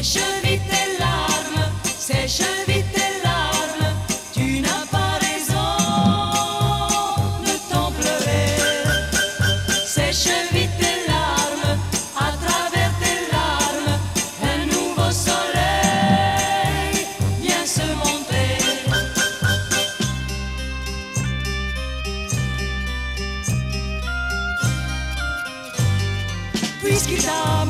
Sèche vite tes larmes, sèche vite tes larmes, tu n'as pas raison de t'en pleurer. Sèche vite tes larmes, à travers tes larmes, un nouveau soleil vient se monter. Puisqu'il t'a